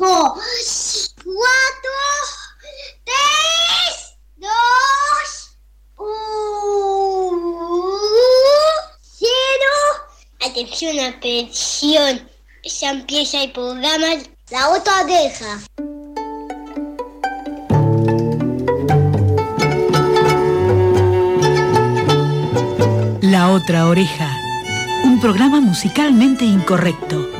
cinco, cuatro, tres, dos, uno, cero. Atención, atención. Ya empieza el programa La otra oreja. La otra oreja. Un programa musicalmente incorrecto,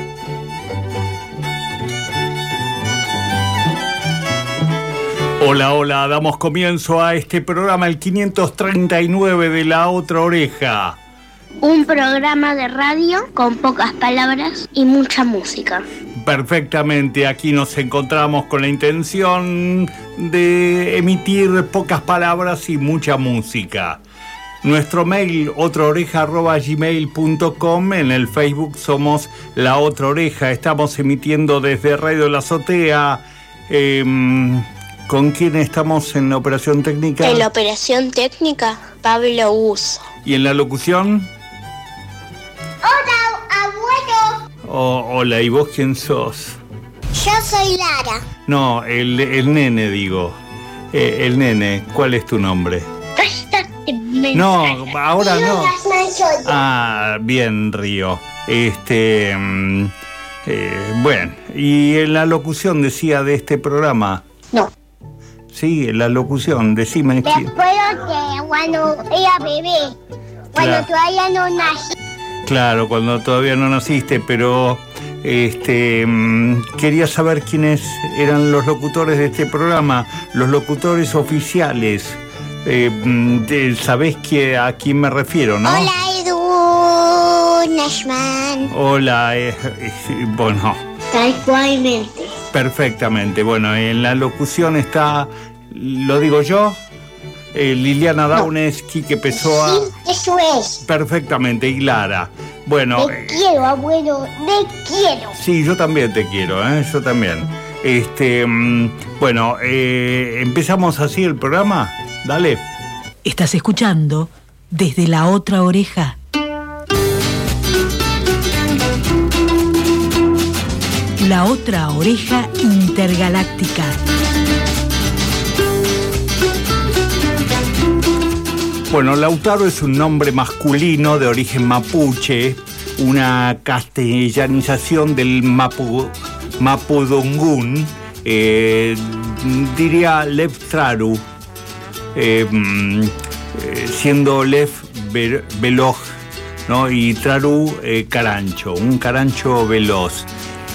Hola, hola, damos comienzo a este programa, el 539 de La Otra Oreja. Un programa de radio con pocas palabras y mucha música. Perfectamente, aquí nos encontramos con la intención de emitir pocas palabras y mucha música. Nuestro mail, otraoreja.gmail.com. En el Facebook somos La Otra Oreja. Estamos emitiendo desde Radio La Azotea. Em, ¿Con quién estamos en la operación técnica? En la operación técnica, Pablo Uso. ¿Y en la locución? Hola, abuelo. Oh, hola, ¿y vos quién sos? Yo soy Lara. No, el, el nene, digo. Eh, el nene, ¿cuál es tu nombre? No, ahora no. Ah, bien, Río. Este. mm, eh, bueno, y en la locución decía de este programa. No. Sí, la locución, decime. Después de cuando era bebé, cuando Claro. todavía no nací. Claro, cuando todavía no naciste, pero este mm, quería saber quiénes eran los locutores de este programa, los locutores oficiales. Eh, mm, ¿Sabés que, a quién me refiero, no? Hola, Edu Nashman. Hola, eh, eh, bueno, Tal cualmente. perfectamente. Bueno, en la locución está, lo digo yo, eh, Liliana Daunes, Quique Pessoa, Sí, eso es. perfectamente, y Lara. Bueno, Te eh, quiero, abuelo, te quiero. sí, yo también te quiero, ¿eh? yo también. Este, mm, bueno, eh, empezamos así el programa, dale. Estás escuchando desde la otra oreja. La otra oreja intergaláctica. Bueno, Lautaro es un nombre masculino de origen mapuche, una castellanización del mapu, mapudungún, eh, diría Lev Traru, eh, mm, siendo Lev ve- veloz ¿no? y Traru eh, carancho, un carancho veloz.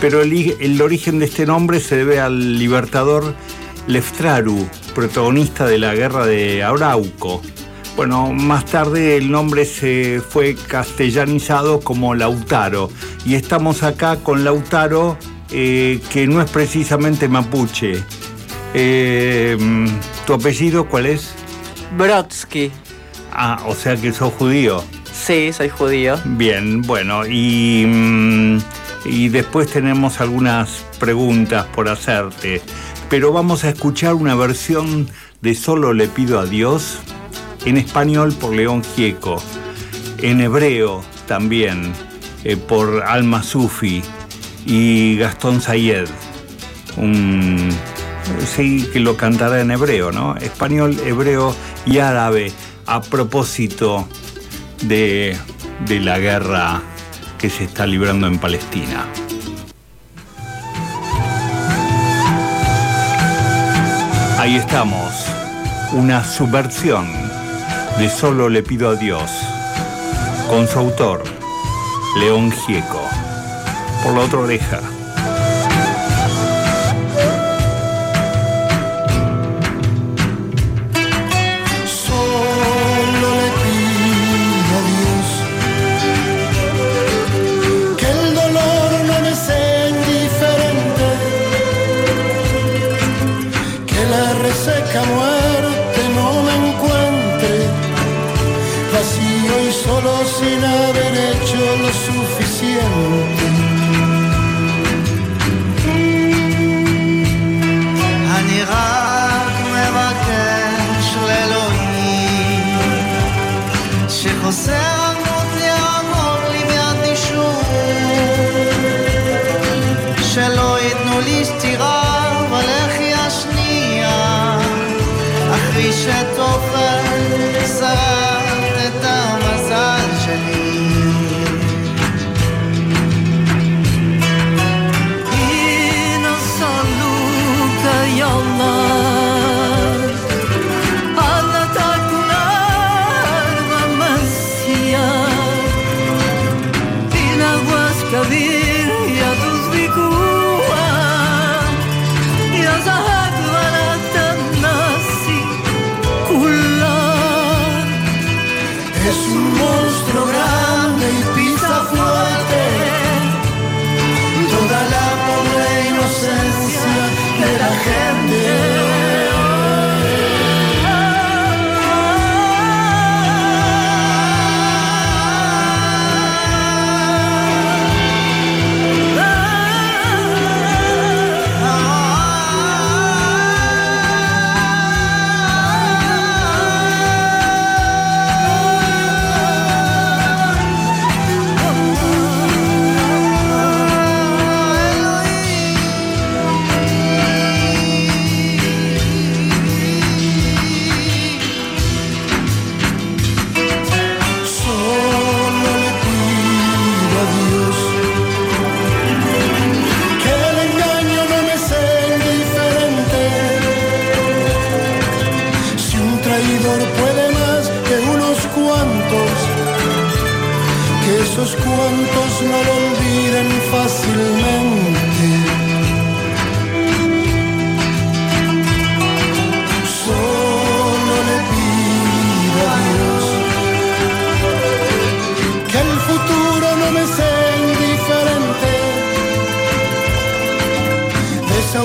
Pero el origen de este nombre se debe al libertador Leftraru, protagonista de la guerra de Arauco. Bueno, más tarde el nombre se fue castellanizado como Lautaro y estamos acá con Lautaro, eh, que no es precisamente mapuche. Eh, ¿Tu apellido cuál es? Brodsky. Ah, o sea que sos judío. Sí, soy judío. Bien, bueno, y, mm, y después tenemos algunas preguntas por hacerte, pero vamos a escuchar una versión de Solo le pido a Dios en español por León Gieco, en hebreo también eh, por Alma Sufi y Gastón Sayed, un, sí que lo cantará en hebreo, ¿no? Español, hebreo y árabe a propósito de, de la guerra que se está librando en Palestina. Ahí estamos, una subversión de Solo le pido a Dios, con su autor, León Gieco, por la otra oreja. c'è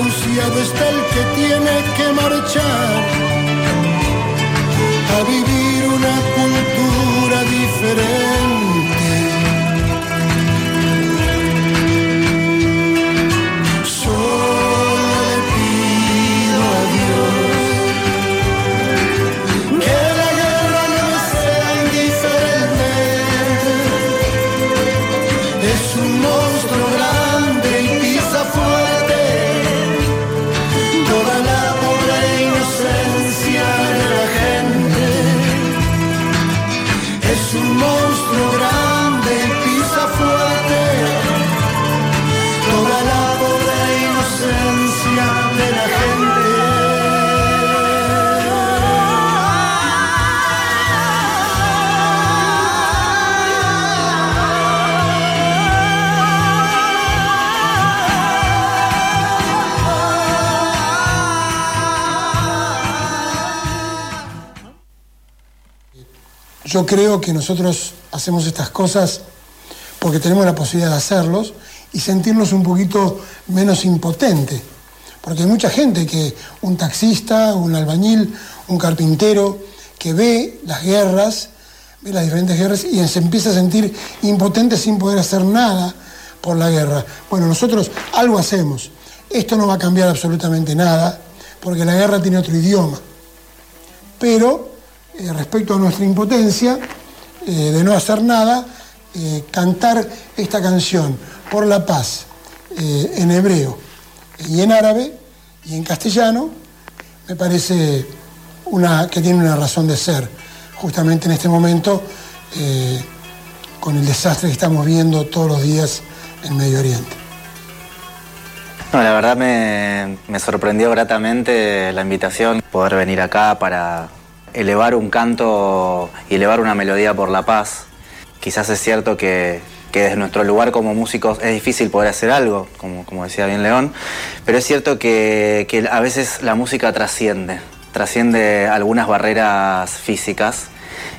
Está el que tiene que marchar a vivir una cultura diferente. Yo creo que nosotros hacemos estas cosas porque tenemos la posibilidad de hacerlos y sentirnos un poquito menos impotente. Porque hay mucha gente que, un taxista, un albañil, un carpintero, que ve las guerras, ve las diferentes guerras y se empieza a sentir impotente sin poder hacer nada por la guerra. Bueno, nosotros algo hacemos. Esto no va a cambiar absolutamente nada, porque la guerra tiene otro idioma. Pero eh, respecto a nuestra impotencia eh, de no hacer nada, eh, cantar esta canción por la paz en hebreo y en árabe y en castellano, me parece una, que tiene una razón de ser, justamente en este momento, con el desastre que estamos viendo todos los días en Medio Oriente. La verdad me sorprendió gratamente la invitación, poder venir acá para elevar un canto y elevar una melodía por la paz. Quizás es cierto que, desde nuestro lugar como músicos es difícil poder hacer algo, como, decía bien León, pero es cierto que, a veces la música trasciende, trasciende algunas barreras físicas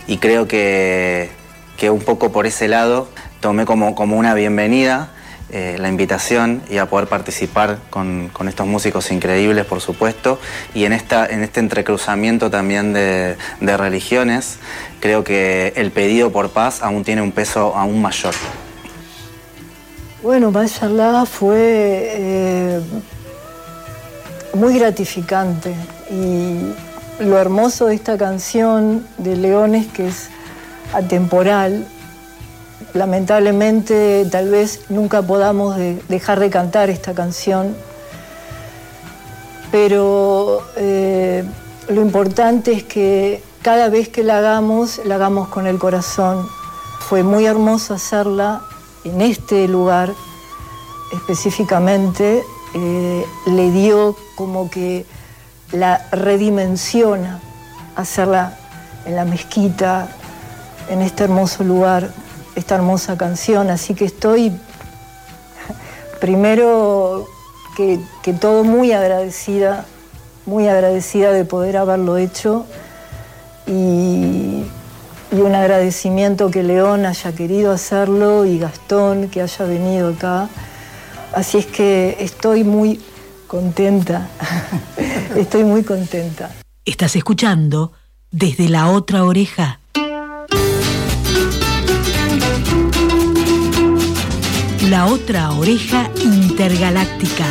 y creo que, un poco por ese lado tomé como una bienvenida eh, la invitación y a poder participar con, estos músicos increíbles, por supuesto, y en, esta, en este entrecruzamiento también de, de religiones, creo que el pedido por paz aún tiene un peso aún mayor. Bueno, Mashallah fue eh, muy gratificante y lo hermoso de esta canción de Leones que es atemporal. Lamentablemente tal vez nunca podamos de- dejar de cantar esta canción, pero eh, lo importante es que cada vez que la hagamos, la hagamos con el corazón. Fue muy hermoso hacerla en este lugar específicamente, eh, le dio como que la redimensiona hacerla en la mezquita, en este hermoso lugar, esta hermosa canción. Así que estoy primero que, todo muy agradecida, muy agradecida de poder haberlo hecho y, y un agradecimiento que León haya querido hacerlo y Gastón que haya venido acá. Así es que estoy muy contenta, estoy muy contenta. Estás escuchando desde la otra oreja. La otra oreja intergaláctica.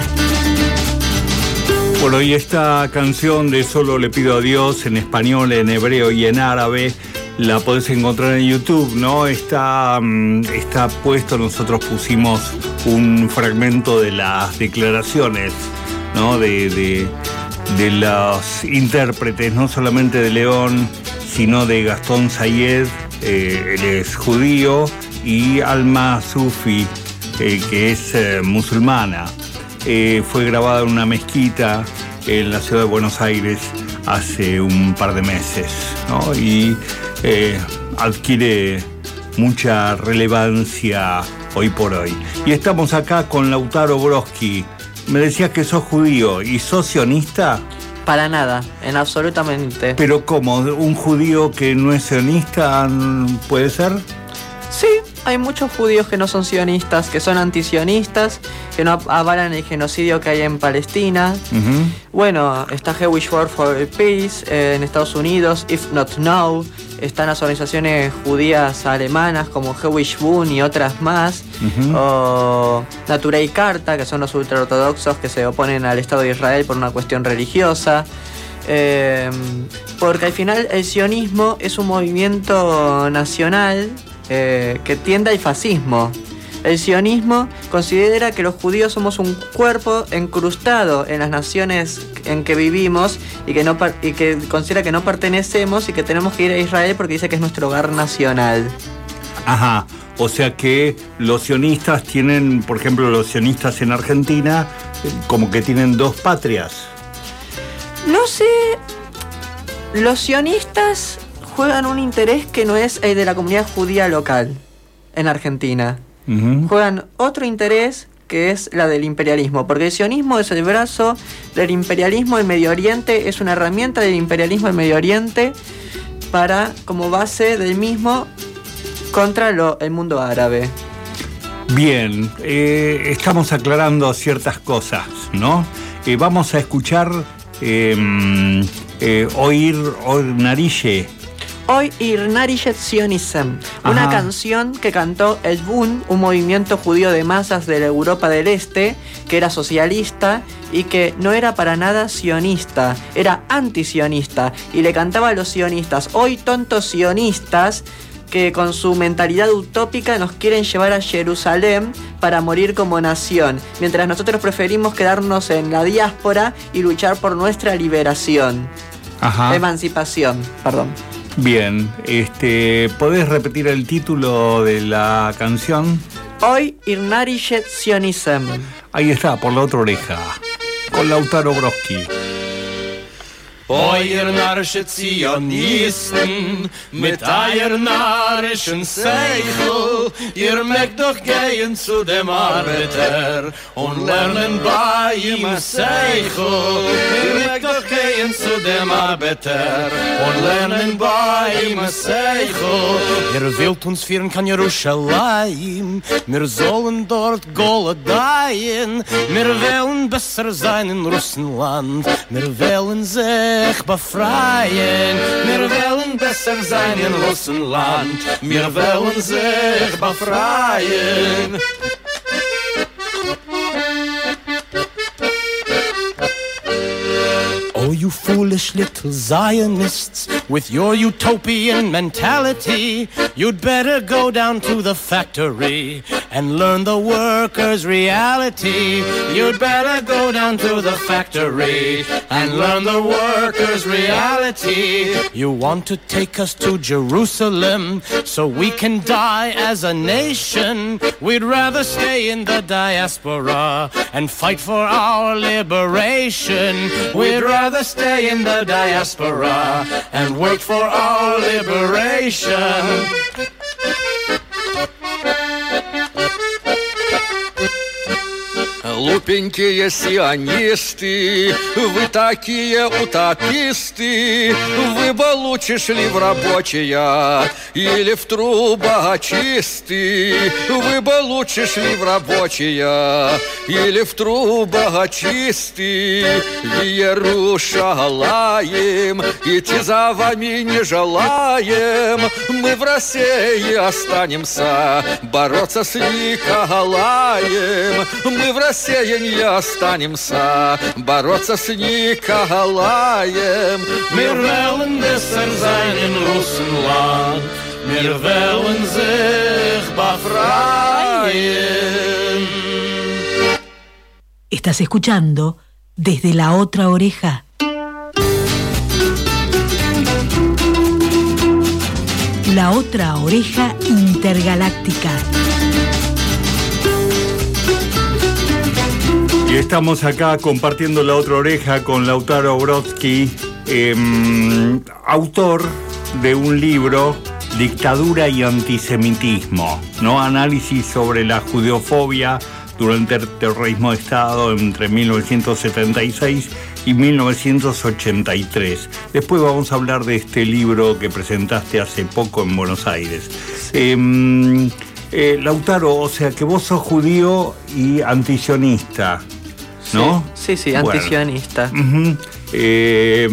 Bueno, y esta canción de Solo le pido a Dios en español, en hebreo y en árabe, la podés encontrar en YouTube, ¿no? Está, mm, está puesto, nosotros pusimos un fragmento de las declaraciones. De, de, de los intérpretes, no solamente de León, sino de Gastón Sayed, eh, él es judío, y Alma Sufi, eh, que es eh, musulmana. Eh, fue grabada en una mezquita en la ciudad de Buenos Aires hace un par de meses, ¿no? Y adquiere mucha relevancia hoy por hoy. Y estamos acá con Lautaro Broski. Me decías que sos judío y sos sionista, Para nada, en absolutamente. pero como un judío que no es sionista puede ser. Sí, hay muchos judíos que no son sionistas, que son antisionistas, que no avalan el genocidio que hay en Palestina. Bueno, está Jewish War for Peace eh, en Estados Unidos, If Not Now. Están las organizaciones judías alemanas como Jewish Bund y otras más. O Naturei Karta, que son los ultraortodoxos que se oponen al Estado de Israel por una cuestión religiosa. Eh, porque al final el sionismo es un movimiento nacional eh, que tiende al fascismo. El sionismo considera que los judíos somos un cuerpo encrustado en las naciones en que vivimos y que, no, y que considera que no pertenecemos y que tenemos que ir a Israel porque dice que es nuestro hogar nacional. Ajá. O sea que los sionistas tienen, por ejemplo, los sionistas en Argentina, como que tienen dos patrias. No sé. Los sionistas juegan un interés que no es el de la comunidad judía local en Argentina. Juegan otro interés que es la del imperialismo, porque el sionismo es el brazo del imperialismo en Medio Oriente, es una herramienta del imperialismo en Medio Oriente para, como base del mismo, contra lo- el mundo árabe. Bien, eh, estamos aclarando ciertas cosas, ¿no? Eh, vamos a escuchar eh, eh, Oír Oír Narille. Hoy Irnarishet Sionism, una Ajá. canción que cantó el Bund, un movimiento judío de masas de la Europa del Este, que era socialista y que no era para nada sionista, era antisionista y le cantaba a los sionistas, hoy tontos sionistas que con su mentalidad utópica nos quieren llevar a Jerusalén para morir como nación, mientras nosotros preferimos quedarnos en la diáspora y luchar por nuestra liberación, Ajá. emancipación, perdón. Bien, este, ¿podés repetir el título de la canción? Hoy Irnarishet Sionism. Ahí está, por la otra oreja, con Lautaro Broski. Euer narische Zionisten mit eier narischen Seichel, ihr mögt doch gehen zu dem Arbeiter und lernen bei ihm Seichel. Ihr mögt doch gehen zu dem Arbeiter und lernen bei ihm a Seichel. Er willt uns führen kann Jerusalem, wir sollen dort Goledaien, wir wollen besser sein in Russenland, wir wollen sich befreien, wir wollen besser sein in Russenland, wir wollen sich befreien. You foolish little Zionists with your utopian mentality, you'd better go down to the factory and learn the workers' reality. You'd better go down to the factory and learn the workers' reality. You want to take us to Jerusalem so we can die as a nation. We'd rather stay in the diaspora and fight for our liberation. We'd rather stay in the diaspora and wait for our liberation. Глупенькие сионисты, вы такие утописты, вы бы лучше шли в рабочие или в трубочисты, вы бы лучше шли в рабочие или в трубочисты, в Иерушалаем, идти за вами не желаем, мы в России останемся бороться с Николаем, мы в России не останемся бороться с Николаем. Wir wollen besser sein in Russenland. Wir wollen sich befreien. Estás escuchando desde la otra oreja. La otra oreja intergaláctica. Y estamos acá compartiendo la otra oreja con Lautaro Brodsky, em, autor de un libro, Dictadura y Antisemitismo, ¿no? Análisis sobre la judeofobia durante el terrorismo de Estado entre 1976 y 1983. Después vamos a hablar de este libro que presentaste hace poco en Buenos Aires. Em, eh, Lautaro, o sea que vos sos judío y antisionista, ¿no? Sí, sí, Bueno. antisionista. Eh,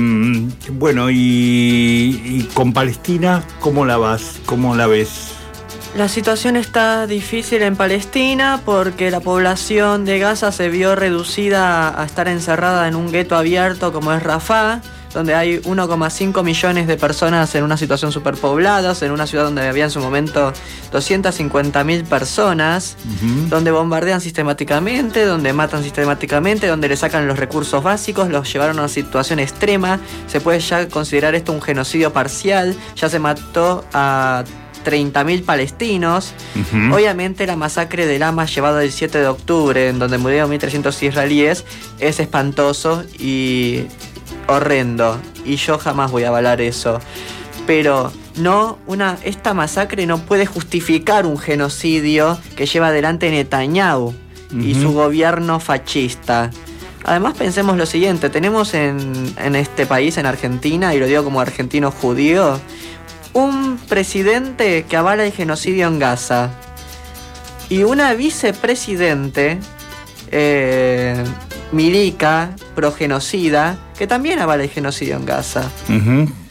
bueno, y, y con Palestina, ¿cómo la vas? ¿Cómo la ves? La situación está difícil en Palestina porque la población de Gaza se vio reducida a estar encerrada en un gueto abierto como es Rafah, donde hay 1,5 millones de personas en una situación superpoblada, en una ciudad donde había en su momento 250.000 personas, donde bombardean sistemáticamente, donde matan sistemáticamente, donde le sacan los recursos básicos, los llevaron a una situación extrema. Se puede ya considerar esto un genocidio parcial, ya se mató a 30.000 palestinos. Obviamente la masacre del Hamas llevado el 7 de octubre, en donde murieron 1.300 israelíes, es espantoso y horrendo. Y yo jamás voy a avalar eso. Pero no, una, esta masacre no puede justificar un genocidio que lleva adelante Netanyahu y su gobierno fascista. Además pensemos lo siguiente, tenemos en, en este país, en Argentina, y lo digo como argentino judío, un presidente que avala el genocidio en Gaza y una vicepresidente, eh, milica, progenocida, que también avala el genocidio en Gaza.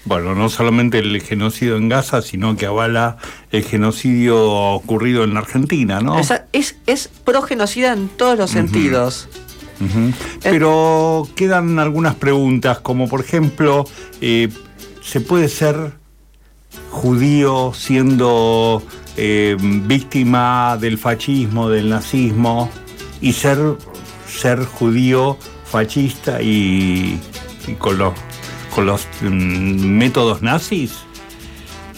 Bueno, no solamente el genocidio en Gaza, sino que avala el genocidio ocurrido en la Argentina, ¿no? Esa- es, es progenocida en todos los sentidos. Ujú. Pero quedan algunas preguntas, como por ejemplo, eh, ¿se puede ser judío siendo eh, víctima del fascismo, del nazismo, y ser, ser judío fascista y, con los, con los mm, métodos nazis?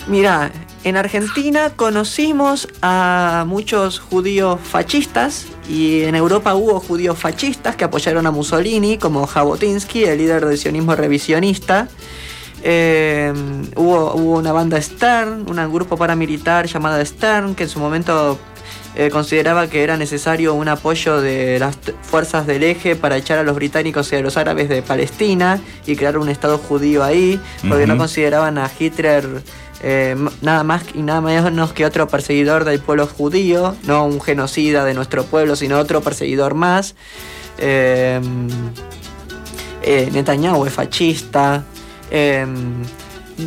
Mira, en Argentina conocimos a muchos judíos fascistas y en Europa hubo judíos fascistas que apoyaron a Mussolini, como Jabotinsky, el líder del sionismo revisionista. Eh, hubo, hubo una banda Stern, un grupo paramilitar llamada Stern, que en su momento eh, consideraba que era necesario un apoyo de las fuerzas del eje para echar a los británicos y a los árabes de Palestina y crear un Estado judío ahí, porque no consideraban a Hitler eh, nada más y nada menos que otro perseguidor del pueblo judío, no un genocida de nuestro pueblo, sino otro perseguidor más. Eh, eh, Netanyahu es fascista, eh,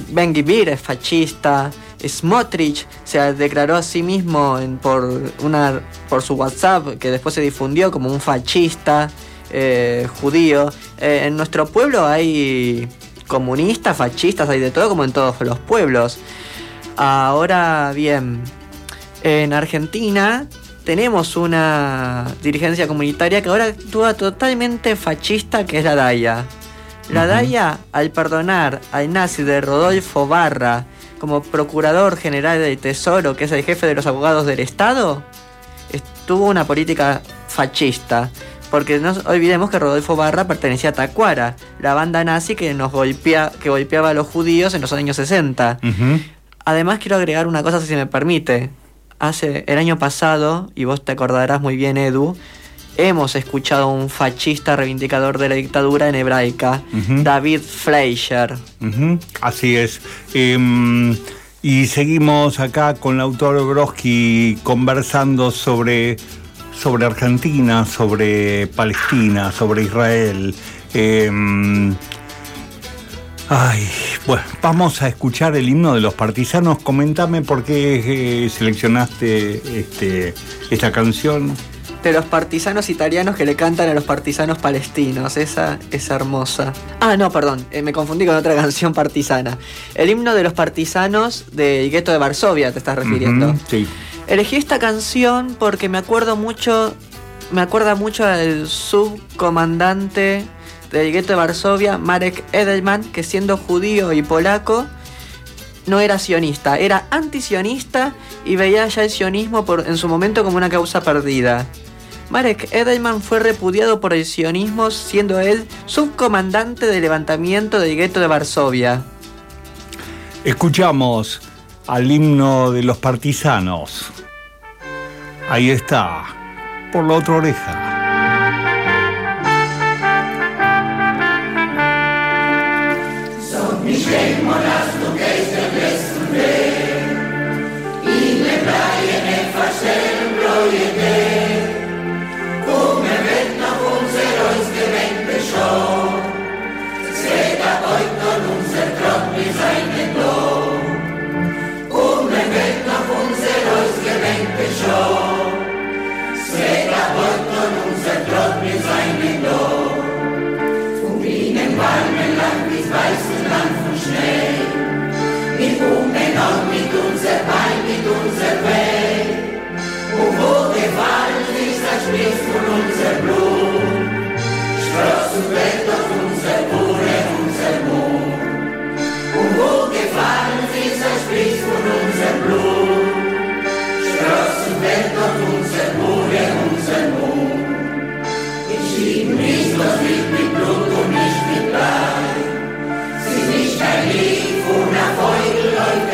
Ben Gvir es fascista, Smotrich se declaró a sí mismo en- por, una, por su WhatsApp, que después se difundió como un fascista eh, judío. Eh, en nuestro pueblo hay comunistas, fascistas, hay de todo como en todos los pueblos. Ahora bien, en Argentina tenemos una dirigencia comunitaria que ahora actúa totalmente fascista, que es la DAIA. La DAIA, al perdonar al nazi de Rodolfo Barra como procurador general del Tesoro, que es el jefe de los abogados del Estado, tuvo una política fascista. Porque no olvidemos que Rodolfo Barra pertenecía a Tacuara, la banda nazi que nos golpea, que golpeaba a los judíos en los años 60. Además quiero agregar una cosa si me permite. Hace el año pasado, y vos te acordarás muy bien Edu, hemos escuchado a un fascista reivindicador de la dictadura en hebraica. David Fleischer. Así es. Em, y seguimos acá con la autora Brodsky conversando sobre, sobre Argentina, sobre Palestina, sobre Israel. Em, ay, bueno, vamos a escuchar el himno de los partisanos. Comentame por qué eh, seleccionaste este, esta canción. De los partisanos italianos que le cantan a los partisanos palestinos. Esa es hermosa. Ah, no, perdón, eh, me confundí con otra canción partisana. El himno de los partisanos del gueto de Varsovia, te estás refiriendo. Sí. Elegí esta canción porque me acuerdo mucho, me acuerda mucho al subcomandante del gueto de Varsovia, Marek Edelman, que siendo judío y polaco, no era sionista, era antisionista y veía ya el sionismo por, en su momento como una causa perdida. Marek Edelman fue repudiado por el sionismo siendo él subcomandante del levantamiento del gueto de Varsovia. Escuchamos al himno de los partisanos. Ahí está, por la otra oreja. Welt, wo wurde Wald ist das Spiel von unser Blut. Straßenbett auf unser Bohre, unser Mond. Und wo gefallen ist das Spiel von unser Blut. Straßenbett auf unser Bohre, unser Mond. Entschieden ist, was liegt mit Blut und nicht mit Blei. Sie ist nicht ein Lied, wonach heute läuft.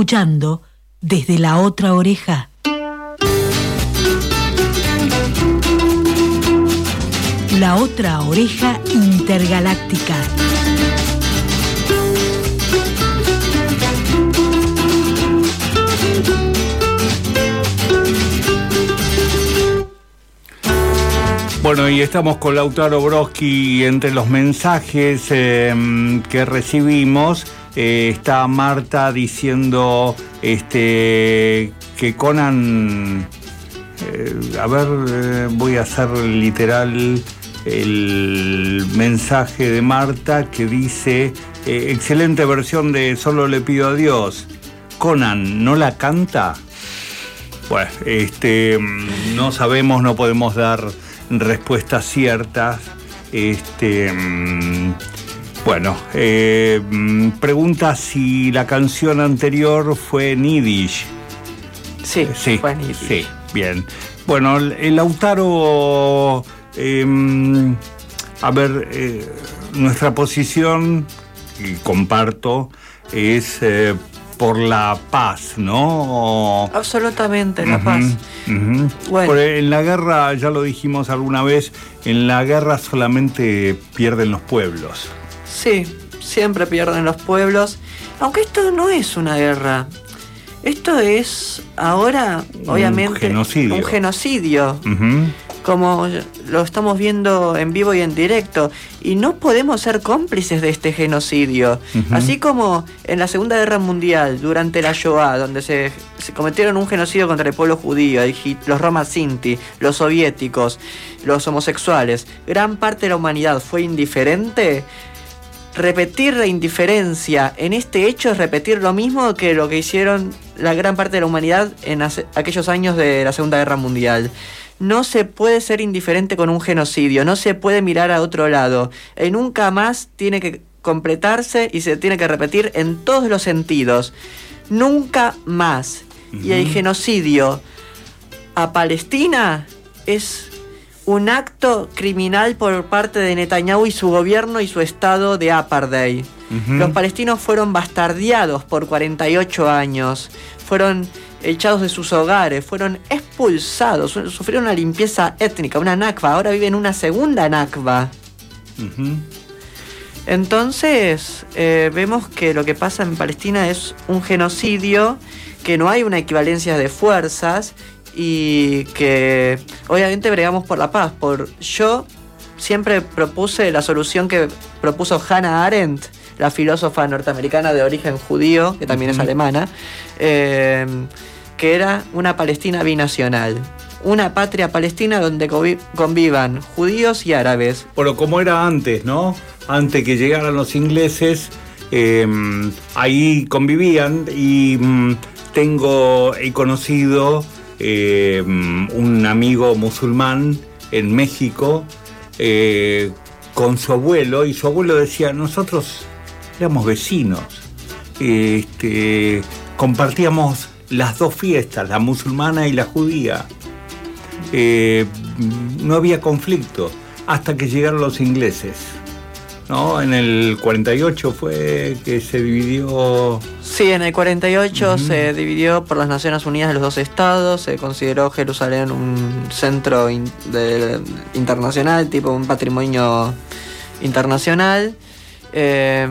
escuchando desde la otra oreja. La otra oreja intergaláctica. Bueno, y estamos con Lautaro Broski. Entre los mensajes eh, que recibimos eh, está Marta diciendo este, que Conan. eh, a ver, eh, voy a hacer literal el mensaje de Marta que dice: excelente versión de Solo le pido a Dios. Conan, ¿no la canta? Bueno, este, mm, no sabemos, no podemos dar respuestas ciertas. Este, mm, bueno, eh, mm, pregunta si la canción anterior fue en Yiddish. Sí, sí, fue en Yiddish. Sí, bien. Bueno, el, Lautaro, eh, mm, a ver, eh, nuestra posición, y comparto, es eh, por la paz, ¿no? Absolutamente, la paz. Bueno. En la guerra, ya lo dijimos alguna vez, en la guerra solamente pierden los pueblos. Sí, siempre pierden los pueblos. Aunque esto no es una guerra. Esto es ahora, Un obviamente, genocidio. un genocidio. Como lo estamos viendo en vivo y en directo. Y no podemos ser cómplices de este genocidio. Así como en la Segunda Guerra Mundial, durante la Shoah, donde se, se cometieron un genocidio contra el pueblo judío, el los Roma Sinti, los soviéticos, los homosexuales, gran parte de la humanidad fue indiferente. Repetir la indiferencia en este hecho es repetir lo mismo que lo que hicieron la gran parte de la humanidad en hace- aquellos años de la Segunda Guerra Mundial. No se puede ser indiferente con un genocidio, no se puede mirar a otro lado. Y nunca más tiene que completarse y se tiene que repetir en todos los sentidos. Nunca más. Y el genocidio a Palestina es un acto criminal por parte de Netanyahu y su gobierno y su estado de apartheid. Los palestinos fueron bastardeados por 48 años, fueron echados de sus hogares, fueron expulsados, su- sufrieron una limpieza étnica, una nakba, ahora viven una segunda nakba. Entonces, eh, vemos que lo que pasa en Palestina es un genocidio, que no hay una equivalencia de fuerzas y que obviamente bregamos por la paz. Por yo siempre propuse la solución que propuso Hannah Arendt, la filósofa norteamericana de origen judío, que también es alemana, eh, que era una Palestina binacional. Una patria palestina donde convi- convivan judíos y árabes. Bueno, como era antes, ¿no? Antes que llegaran los ingleses, eh, ahí convivían y mm, tengo, he conocido eh, un amigo musulmán en México eh, con su abuelo y su abuelo decía, nosotros éramos vecinos, este, compartíamos las dos fiestas, la musulmana y la judía. Eh, no había conflicto hasta que llegaron los ingleses. ¿No? En el 48 fue que se dividió. Sí, en el 48 se dividió por las Naciones Unidas de los dos estados, se consideró Jerusalén un centro in- de- internacional, tipo un patrimonio internacional. Eh,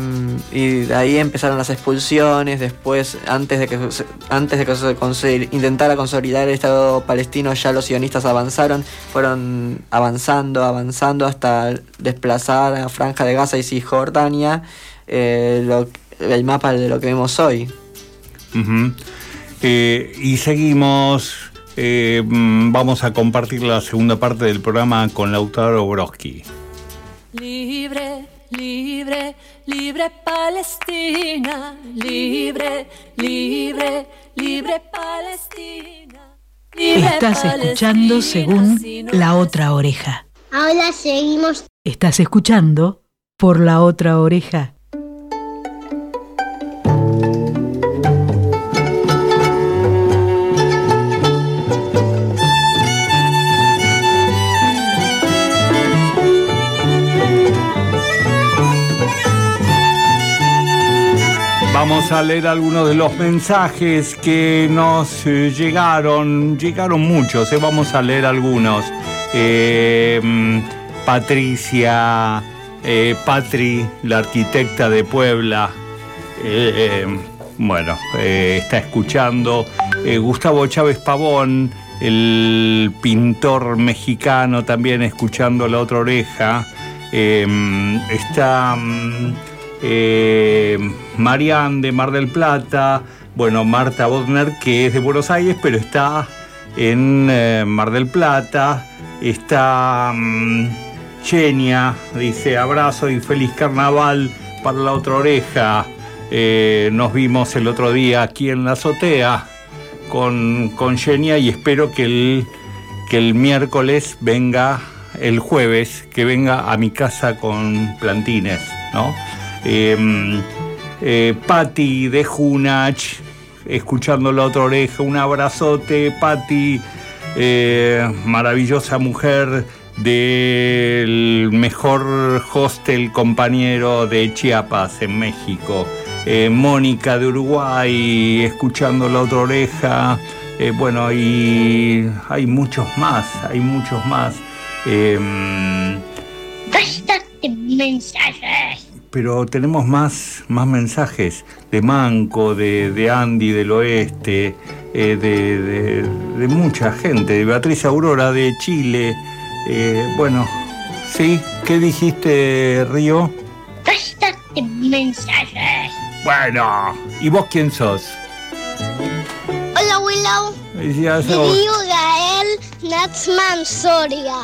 y de ahí empezaron las expulsiones. Después, antes de que se- antes de que se intentara consolidar el Estado palestino, ya los sionistas avanzaron, fueron avanzando, avanzando hasta desplazar a Franja de Gaza y Cisjordania. eh, lo- el mapa de lo que vemos hoy. Eh, y seguimos. eh, mm, vamos a compartir la segunda parte del programa con Lautaro Broski. Libre, libre, libre Palestina, libre, libre, libre Palestina. libre Estás escuchando según si no la otra oreja. Ahora seguimos. Estás escuchando por la otra oreja. A leer algunos de los mensajes que nos eh, llegaron. Llegaron muchos, eh, vamos a leer algunos. Eh, Patricia, Patri, la arquitecta de Puebla. bueno, está escuchando. Gustavo Chávez Pavón, el pintor mexicano, también escuchando la otra oreja. Está mm, eh, de Mar del Plata, bueno, Marta Bodner, que es de Buenos Aires, pero está en eh, Mar del Plata. Está Genia, dice abrazo y feliz carnaval para la otra oreja. Eh, nos vimos el otro día aquí en la azotea con, con Genia y espero que el, que el miércoles venga, el jueves, que venga a mi casa con plantines, ¿no? Eh, eh, Patti de Junach, escuchando la otra oreja, un abrazote, Patti, eh, maravillosa mujer del mejor hostel compañero de Chiapas en México. Eh, Mónica de Uruguay, escuchando la otra oreja. Eh, bueno, y hay muchos más, hay muchos más. De mensajes. Pero tenemos más, más mensajes de Manco, de, de Andy del Oeste, eh, de, de- de mucha gente, de Beatriz Aurora de Chile. Eh, bueno, ¿sí? ¿Qué dijiste, Río? Basta de mensajes. Bueno, ¿y vos quién sos? Hola, Willow. Digo Gael Natsman Soria.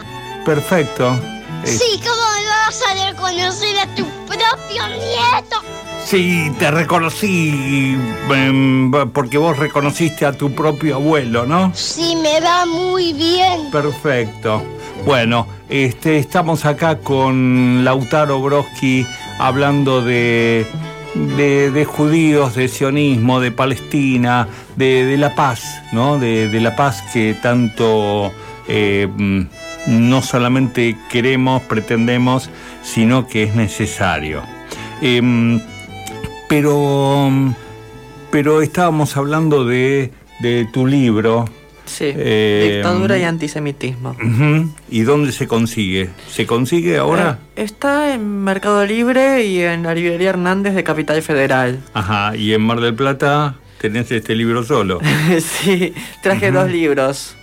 Perfecto. Sí, ¿cómo me vas a reconocer a tu propio nieto? Sí, te reconocí em, porque vos reconociste a tu propio abuelo, ¿no? Sí, me va muy bien. Perfecto. Bueno, este, estamos acá con Lautaro Broski hablando de, de, de judíos, de sionismo, de Palestina, de, de la paz, ¿no? De, de la paz que tanto eh, mm, no solamente queremos, pretendemos, sino que es necesario. Em, pero, pero estábamos hablando de, de tu libro. Sí, Eh, dictadura y antisemitismo. ¿Y dónde se consigue? ¿Se consigue ahora? Eh, está en Mercado Libre y en la librería Hernández de Capital Federal. Ajá, y en Mar del Plata tenés este libro solo. sí, traje dos libros.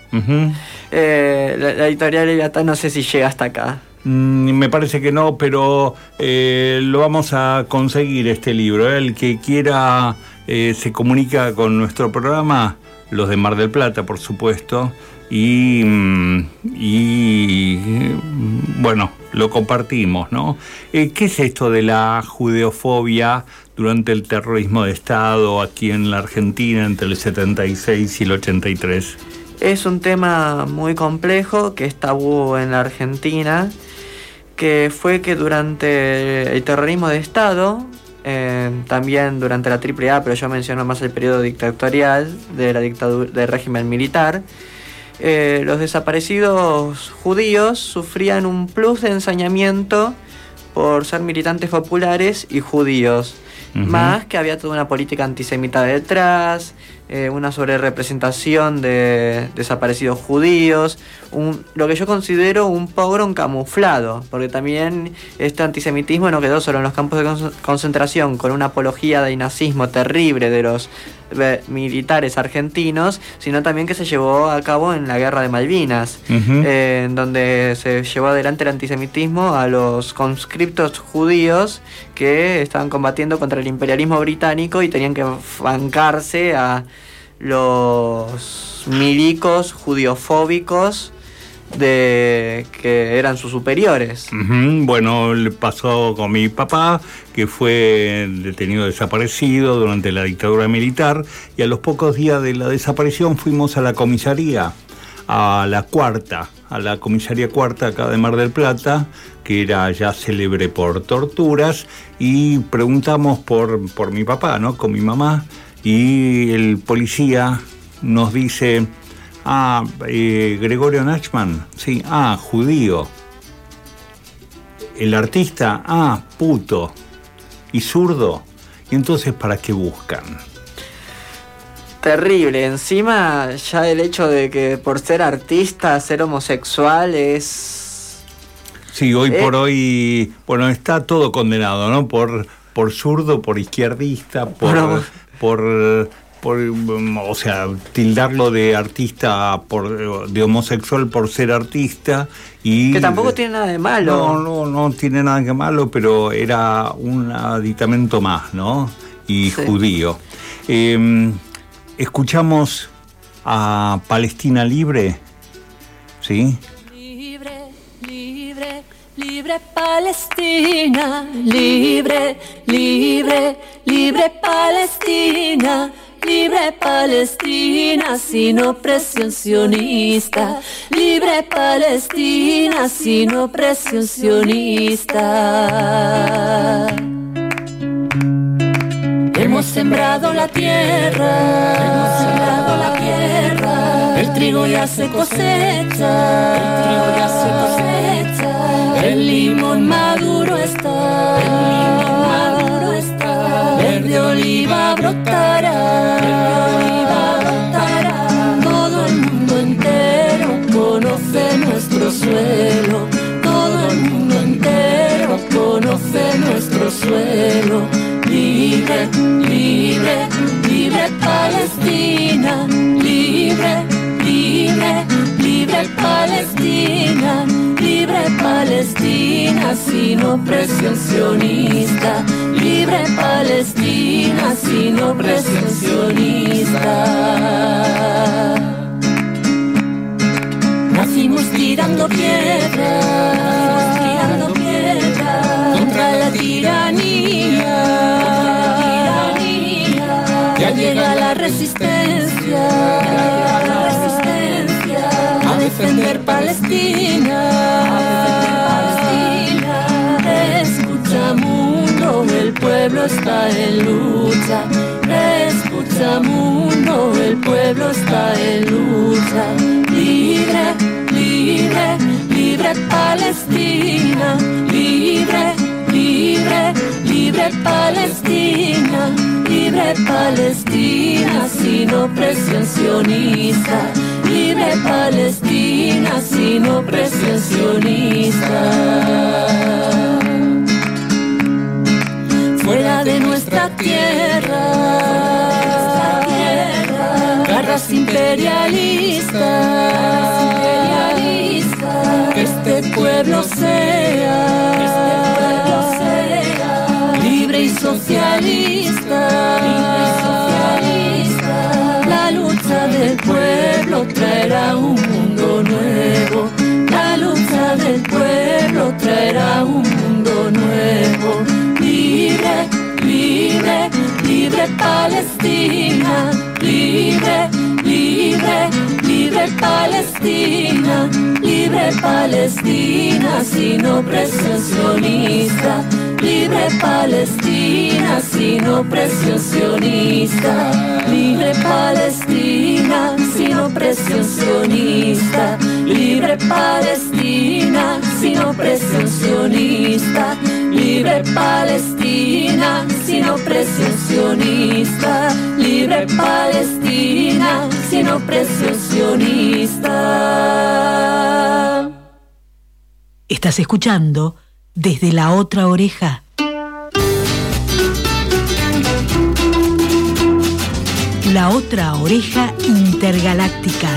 Eh, la, la editorial Leviatán no sé si llega hasta acá. Mm, me parece que no, pero eh, lo vamos a conseguir este libro. ¿eh? El que quiera eh, se comunica con nuestro programa, los de Mar del Plata, por supuesto, y, mm, y, mm, bueno, lo compartimos, ¿no? ¿Qué es esto de la judeofobia durante el terrorismo de Estado aquí en la Argentina entre el 76 y el 83? Es un tema muy complejo que es tabú en la Argentina, que fue que durante el terrorismo de Estado, eh, también durante la AAA, pero yo menciono más el periodo dictatorial de la dictadura del régimen militar, eh, los desaparecidos judíos sufrían un plus de ensañamiento por ser militantes populares y judíos. Más que había toda una política antisemita detrás, eh, una sobrerepresentación de desaparecidos judíos, un- lo que yo considero un pogrom camuflado, porque también este antisemitismo no quedó solo en los campos de con- concentración con una apología del nazismo terrible de los militares argentinos, sino también que se llevó a cabo en la guerra de Malvinas eh, en donde se llevó adelante el antisemitismo a los conscriptos judíos que estaban combatiendo contra el imperialismo británico y tenían que bancarse a los milicos judiofóbicos de que eran sus superiores. Bueno, le pasó con mi papá, que fue detenido desaparecido durante la dictadura militar, y a los pocos días de la desaparición fuimos a la comisaría, a la cuarta, a la comisaría cuarta acá de Mar del Plata, que era ya célebre por torturas, y preguntamos por, por mi papá, ¿no? Con mi mamá, y el policía nos dice, ah, eh, Gregorio Nachman, sí, ah, judío. El artista, ah, puto. Y zurdo. y entonces ¿para qué buscan? Terrible. Encima, ya el hecho de que por ser artista, ser homosexual es. Sí, hoy Eh. por hoy, bueno, está todo condenado, ¿no? Por, por zurdo, por izquierdista, por, Bueno. por, por, mm, o sea, tildarlo de artista, por, de homosexual por ser artista y... Que tampoco tiene nada de malo. No, no, no tiene nada que malo, pero era un aditamento más, ¿no? Y Sí. judío. Eh, escuchamos a Palestina Libre, ¿sí? Libre, libre, libre Palestina, libre, libre, libre Palestina, libre Palestina sin opresión sionista, libre Palestina sin opresión sionista. Hemos sembrado la tierra, hemos sembrado la tierra. El trigo ya se cosecha, el trigo ya se cosecha. El limón maduro está. Verde oliva brotará, verde oliva brotará. Todo el mundo entero conoce nuestro suelo, todo el mundo entero conoce nuestro suelo. Libre, libre, libre Palestina, libre, libre, libre Palestina, libre Palestina sin opresión sionista, libre Palestina sin opresión. Nacimos tirando piedra, nacimos tirando piedra contra la tiranía, ya llega la resistencia a defender Palestina, pueblo está en lucha. Escucha mundo, el pueblo está en lucha. Libre, libre, libre Palestina. Libre, libre, libre Palestina. Libre Palestina sin opresión sionista. Libre Palestina sin opresión sionista fuera de nuestra tierra, garras imperialistas, que este pueblo sea, libre y socialista, la lucha del pueblo traerá un mundo nuevo, la lucha del pueblo traerá un mundo nuevo, libre, libre, libre Palestina, libre, libre, libre Palestina, libre Palestina sin opresión libre Palestina sin opresión sionista, libre Palestina sin opresión libre Palestina sin opresión sionista, libre Palestina sin opresión sionista, libre Palestina sin opresión sionista. Estás escuchando desde la otra oreja. La otra oreja intergaláctica.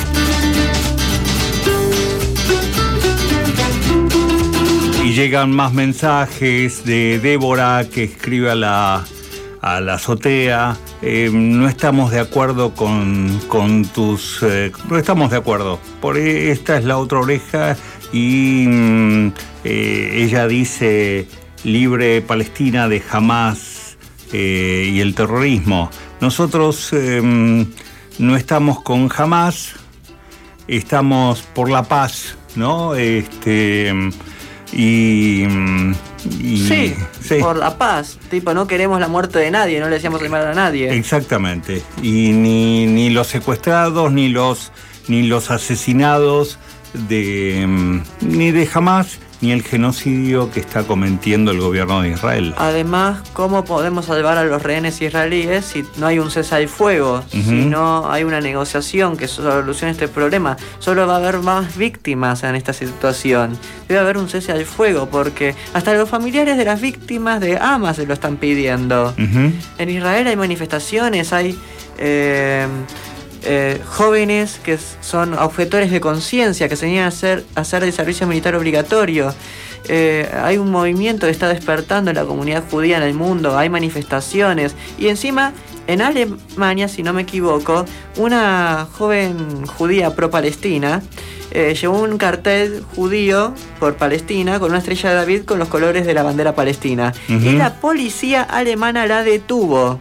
Y llegan más mensajes de Débora que escribe a la, a la azotea. Eh, no estamos de acuerdo con, con tus... eh, no estamos de acuerdo. Por e- esta es la otra oreja y mm, eh, ella dice libre Palestina de Hamas eh, y el terrorismo. Nosotros eh, no estamos con Hamas, estamos por la paz, ¿no? Este y, y- Sí, por la paz. Tipo, no queremos la muerte de nadie, no le decíamos el mal a nadie. Exactamente. Y ni, ni los secuestrados, ni los, ni los asesinados de, mm, ni de Hamas, ni el genocidio que está cometiendo el gobierno de Israel. Además, ¿cómo podemos salvar a los rehenes israelíes si no hay un cese al fuego? Si no hay una negociación que solucione este problema. Solo va a haber más víctimas en esta situación. Debe haber un cese al fuego porque hasta los familiares de las víctimas de Hamas se lo están pidiendo. En Israel hay manifestaciones, hay eh, eh, jóvenes que son objetores de conciencia, que se niegan a hacer, a hacer el servicio militar obligatorio. Eh, hay un movimiento que está despertando en la comunidad judía en el mundo, hay manifestaciones. Y encima, en Alemania, si no me equivoco, una joven judía pro-palestina eh, llevó un cartel judío por Palestina con una estrella de David con los colores de la bandera palestina. Y la policía alemana la detuvo.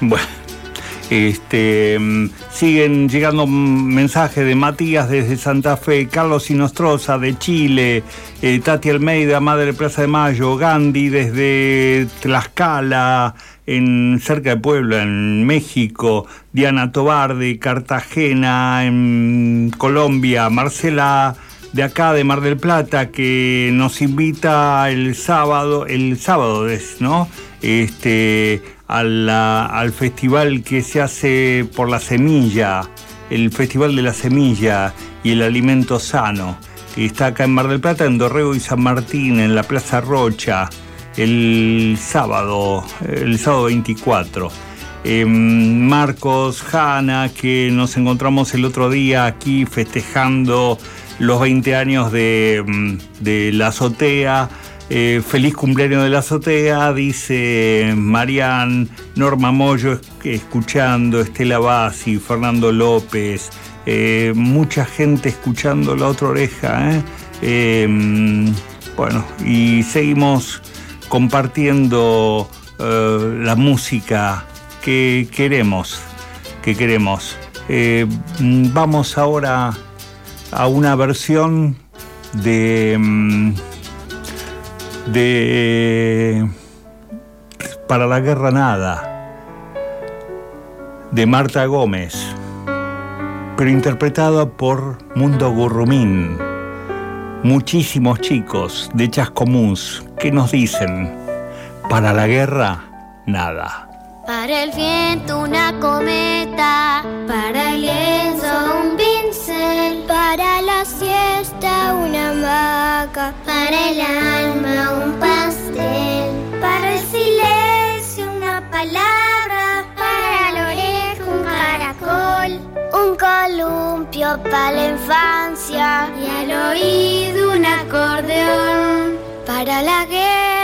Bueno, este, mm, siguen llegando mensajes de Matías desde Santa Fe, Carlos Sinostroza de Chile, eh, Tati Almeida, Madre de Plaza de Mayo, Gandhi desde Tlaxcala, en, cerca de Puebla, en México, Diana Tobar de Cartagena, en Colombia, Marcela de acá de Mar del Plata que nos invita el sábado, el sábado es, ¿no? Este al festival que se hace por la semilla, el Festival de la Semilla y el Alimento Sano, que está acá en Mar del Plata, en Dorrego y San Martín, en la Plaza Rocha, el sábado, el sábado 24. Eh, Marcos, Hanna, que nos encontramos el otro día aquí festejando los 20 años de, mm, de la azotea. Eh, feliz cumpleaños de la azotea, dice Marian, Norma Moyo es- escuchando, Estela Bassi, Fernando López, eh, mucha gente escuchando la otra oreja. ¿eh? Bueno, y seguimos compartiendo la música que queremos, que queremos. Vamos ahora a una versión de mm, de para la guerra nada de Marta Gómez pero interpretada por Mundo Gurrumín. Muchísimos chicos de Chascomús que nos dicen para la guerra nada. Para el viento una cometa, para el lienzo un pincel, para la una hamaca, para el alma un pastel, para el silencio una palabra, para la oreja un caracol, un columpio para la infancia y al oído un acordeón, para la guerra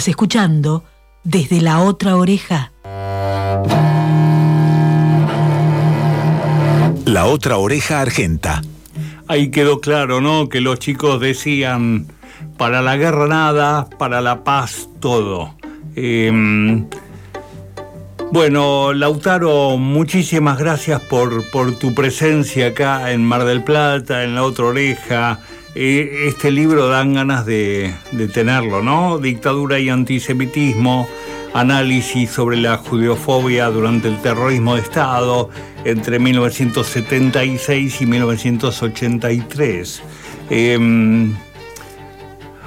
Estás escuchando desde la otra oreja. La otra oreja argenta. Ahí quedó claro, ¿no? Que los chicos decían, para la guerra nada, para la paz todo. Em, bueno, Lautaro, muchísimas gracias por, por tu presencia acá en Mar del Plata, en la otra oreja. Eh, este libro dan ganas de, tenerlo, ¿no? Dictadura y antisemitismo, análisis sobre la judeofobia durante el terrorismo de Estado entre 1976 y 1983. Em,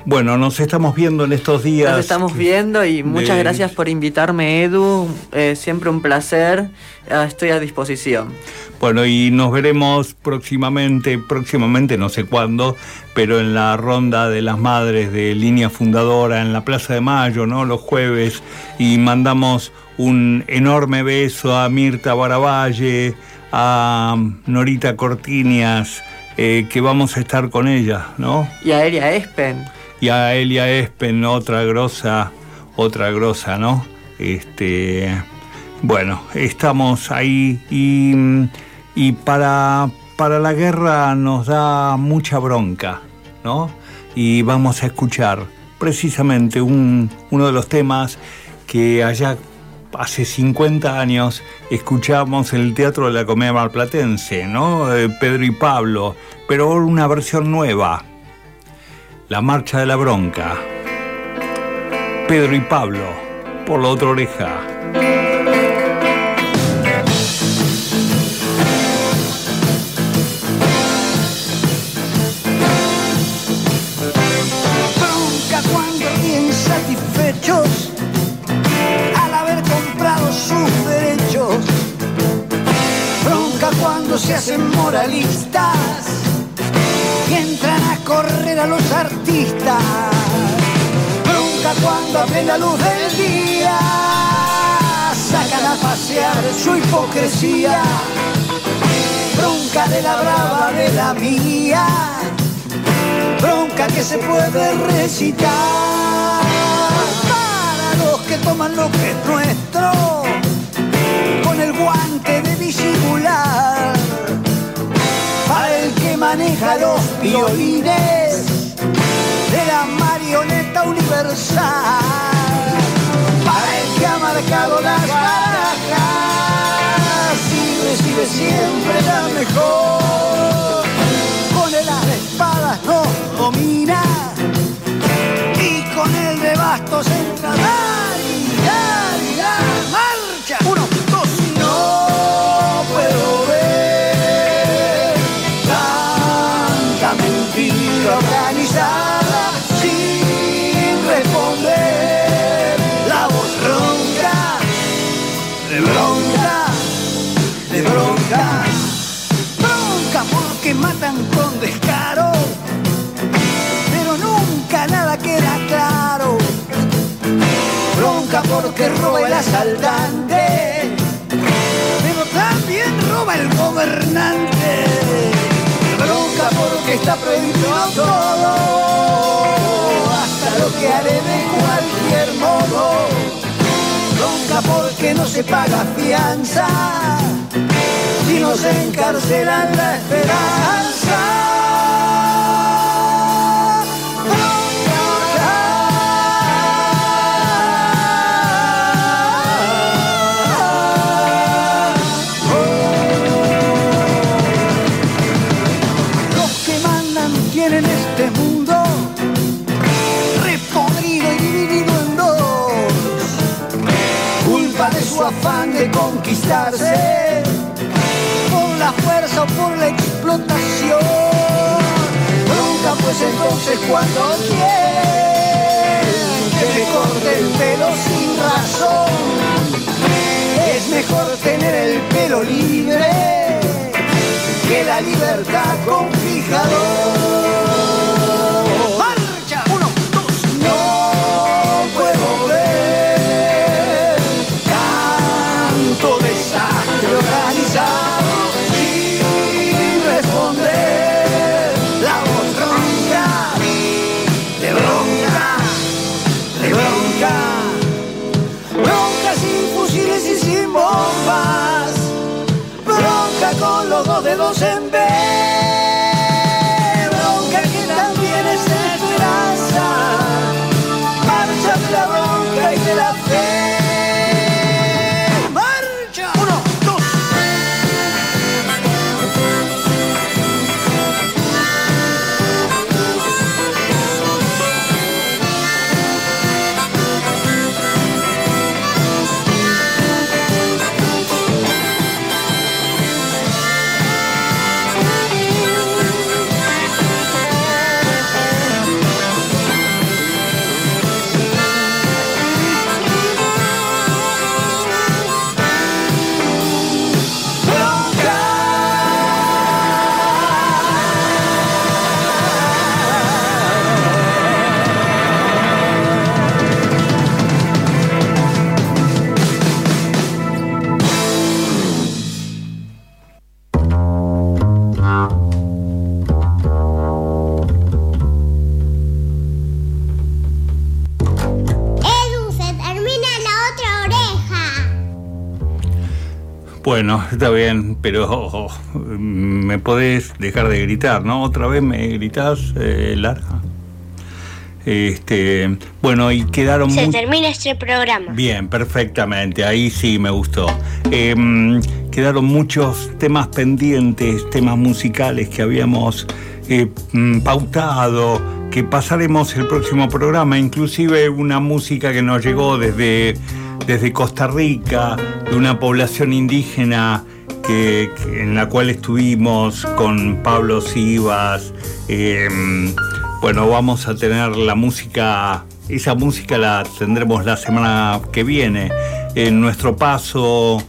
bueno, nos estamos viendo en estos días. Nos estamos viendo y muchas de- gracias por invitarme, Edu. Eh, siempre un placer. Eh, estoy a disposición. Bueno, y nos veremos próximamente, próximamente no sé cuándo, pero en la ronda de las madres de línea fundadora en la Plaza de Mayo, ¿no? Los jueves. Y mandamos un enorme beso a Mirta Baravalle, a Norita Cortinias, eh, que vamos a estar con ella, ¿no? Y a Elia Espen. Y a Elia Espen, otra grosa, otra grosa, ¿no? Este, bueno, estamos ahí y, y para, para la guerra nos da mucha bronca, ¿no? Y vamos a escuchar precisamente un- uno de los temas que allá hace 50 años escuchamos en el Teatro de la Comedia Marplatense, ¿no? Pedro y Pablo, pero una versión nueva. La marcha de la bronca. Pedro y Pablo, por la otra oreja. A los artistas. Bronca cuando a plena luz del día sacan a pasear su hipocresía. Bronca de la brava de la mía bronca que se puede recitar para los que toman lo que es nuestro con el guante de disimular para el que maneja los violines marioneta universal. Para el que ha marcado las barajas y recibe siempre la mejor. Con el de espadas no domina y con el de bastos entra dar y dar y dar. Marcha, uno, dos, no puedo ver bronca, porque matan con descaro, pero nunca nada queda claro. Bronca porque roba el asaltante, pero también roba el gobernante. Bronca porque está prohibido todo, hasta lo que haré de cualquier modo. Porque no se paga fianza, si nos encarcelan la esperanza. Por la fuerza o por la explotación. Bronca pues entonces cuando quieren que me corte el pelo sin razón. Es mejor tener el pelo libre que la libertad con fijador. Los está bien, pero oh, me podés dejar de gritar, ¿no? Otra vez me gritás, eh, Lara. Este, bueno, y quedaron Se termina este programa. Bien, perfectamente, ahí sí me gustó. Em, quedaron muchos temas pendientes, temas musicales que habíamos eh, mm, pautado, que pasaremos el próximo programa, inclusive una música que nos llegó desde, desde Costa Rica, de una población indígena que, en la cual estuvimos con Pablo Sivas. em, bueno, vamos a tener la música, esa música la tendremos la semana que viene. En nuestro paso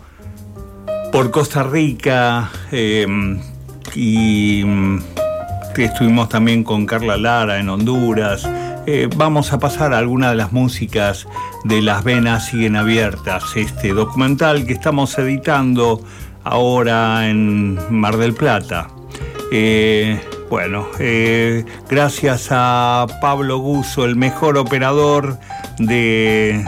por Costa Rica eh, y mm, estuvimos también con Carla Lara en Honduras. Eh, vamos a pasar algunas de las músicas de Las Venas Siguen Abiertas, este documental que estamos editando ahora en Mar del Plata. Eh, bueno, eh, gracias a Pablo Guso, el mejor operador de,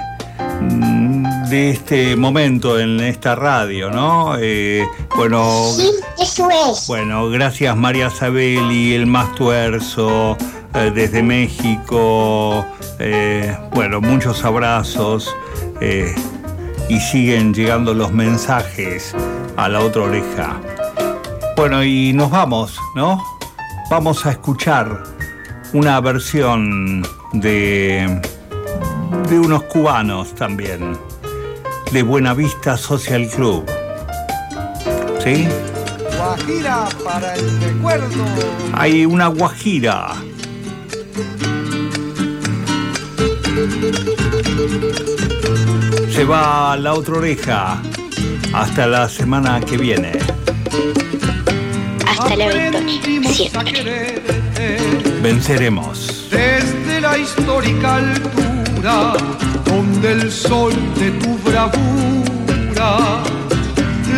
mm, de este momento en esta radio, ¿no? Eh, bueno, Sí, eso es. bueno, gracias María Sabelli, el más tuerzo, eh, desde México. eh, bueno, muchos abrazos. eh, y siguen llegando los mensajes a la otra oreja. Bueno, y nos vamos, ¿no? Vamos a escuchar una versión de, de unos cubanos también, de Buenavista Social Club. ¿Sí? Guajira para el recuerdo. Hay una guajira. Se va a la otra oreja. Hasta la semana que viene. Hasta la victoria. Venceremos. desde la histórica altura, donde el sol de tu bravura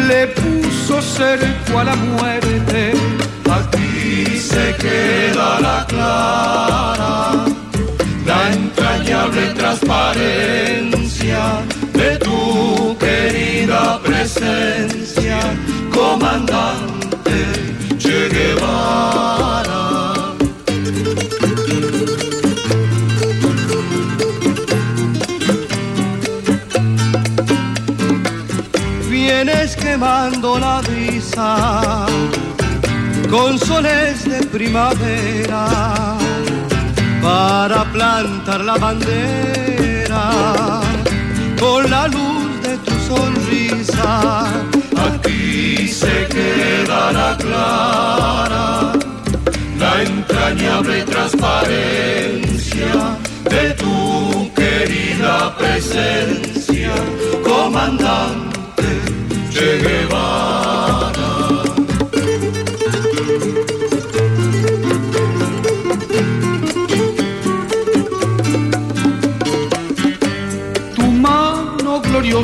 le puso cerco a la muerte. Aquí se queda la clara, la entrañable transparencia de tu querida presencia, comandante Che Guevara. Vienes quemando la brisa con soles de primavera para plantar la bandera con la luz de tu sonrisa. Aquí se queda la clara, la entrañable transparencia de tu querida presencia, comandante Che Guevara.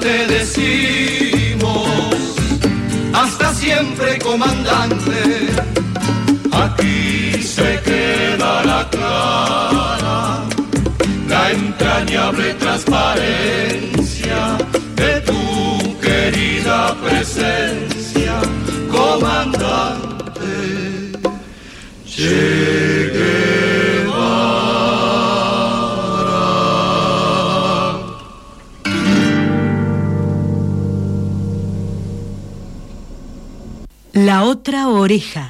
Te decimos, hasta siempre comandante, otra oreja.